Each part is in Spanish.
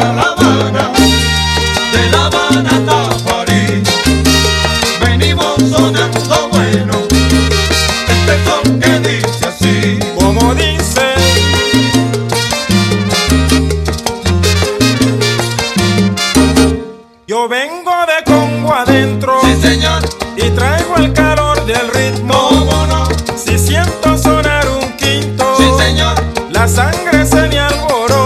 De La Habana, de La Habana, Tafarí. Venimos sonando bueno. Este son que dice así, como dice. Yo vengo de Congo adentro, sí señor, y traigo el calor del ritmo, sí. Si siento sonar un quinto, sí señor, la sangre se me alboró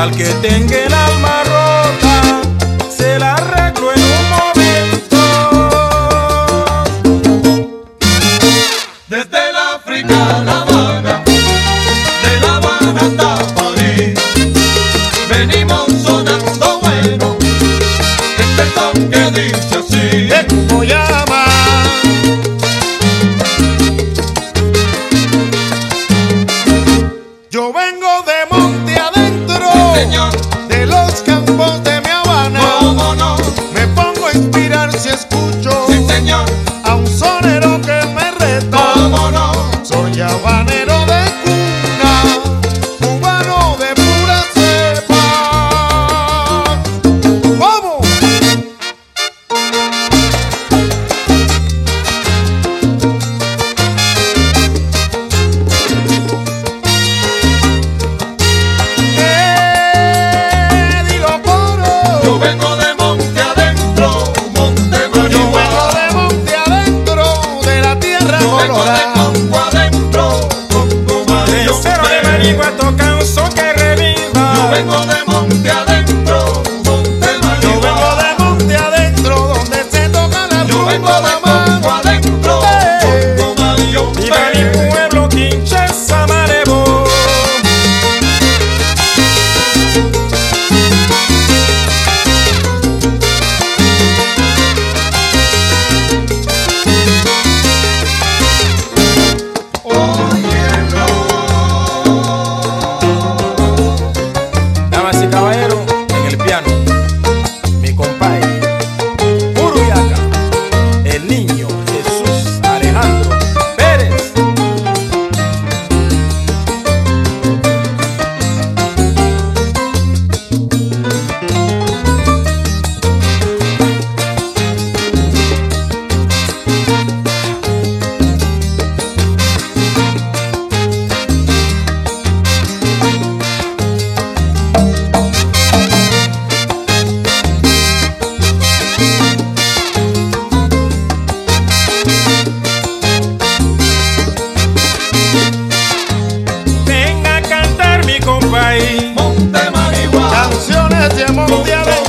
al que tenga vengo de mundiales.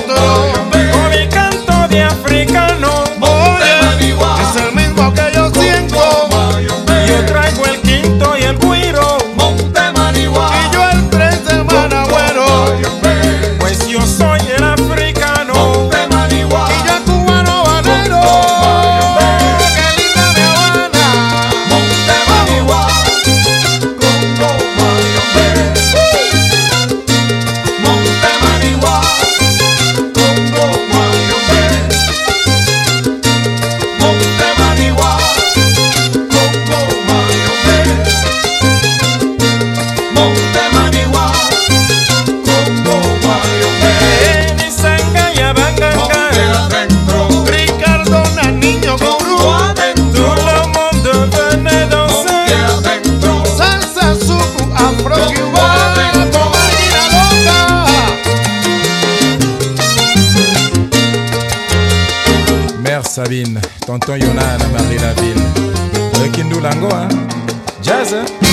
Sabine, Tonton Yonan, Marie Laville, le Kindou Lango, hein? Jazz. Hein?